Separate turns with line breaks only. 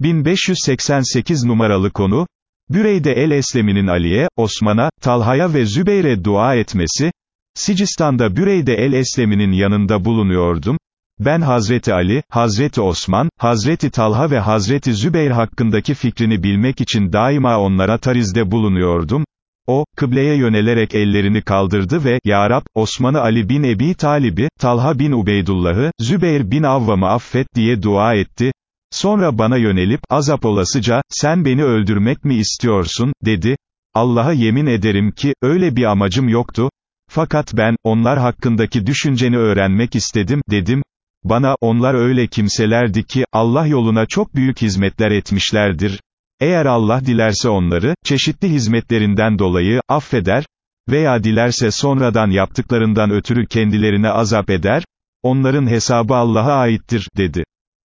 1588 numaralı konu, Büreyde el-Eslemi'nin Ali'ye, Osman'a, Talha'ya ve Zübeyre dua etmesi, Sicistan'da Büreyde el-Eslemi'nin yanında bulunuyordum, ben Hazreti Ali, Hazreti Osman, Hazreti Talha ve Hazreti Zübeyir hakkındaki fikrini bilmek için daima onlara tarizde bulunuyordum, o, kıbleye yönelerek ellerini kaldırdı ve, Ya Rab, Osman'ı Ali bin Ebi Talib'i, Talha bin Ubeydullah'ı, Zübeyir bin Avvam'ı affet diye dua etti, Sonra bana yönelip, azap olasıca, sen beni öldürmek mi istiyorsun, dedi. Allah'a yemin ederim ki, öyle bir amacım yoktu. Fakat ben, onlar hakkındaki düşünceni öğrenmek istedim, dedim. Bana, onlar öyle kimselerdi ki, Allah yoluna çok büyük hizmetler etmişlerdir. Eğer Allah dilerse onları, çeşitli hizmetlerinden dolayı, affeder, veya dilerse sonradan yaptıklarından ötürü kendilerine azap eder, onların hesabı Allah'a aittir, dedi.